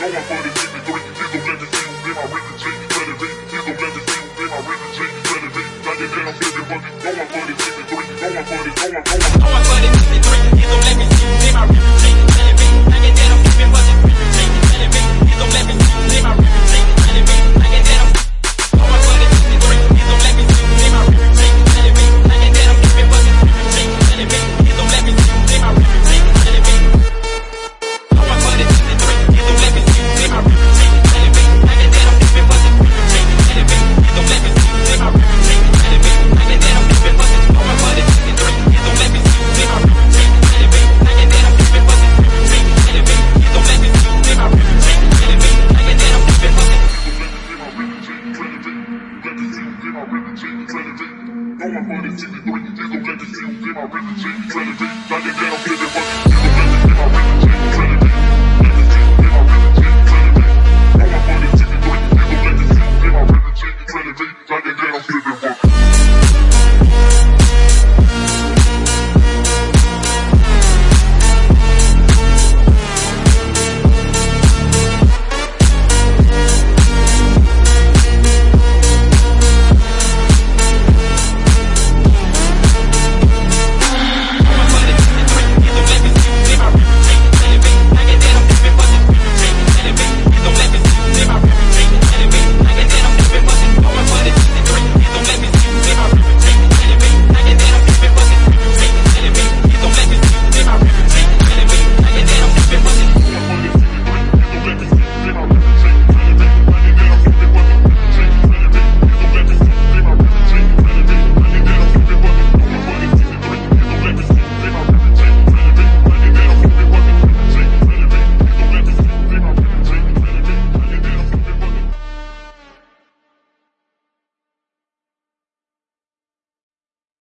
All my party give me three, here's the legacy, my my give me three, all my party, me three, here's the my Trying to take me, trying to take me, bring me, make me feel, get my rhythm, take me, to take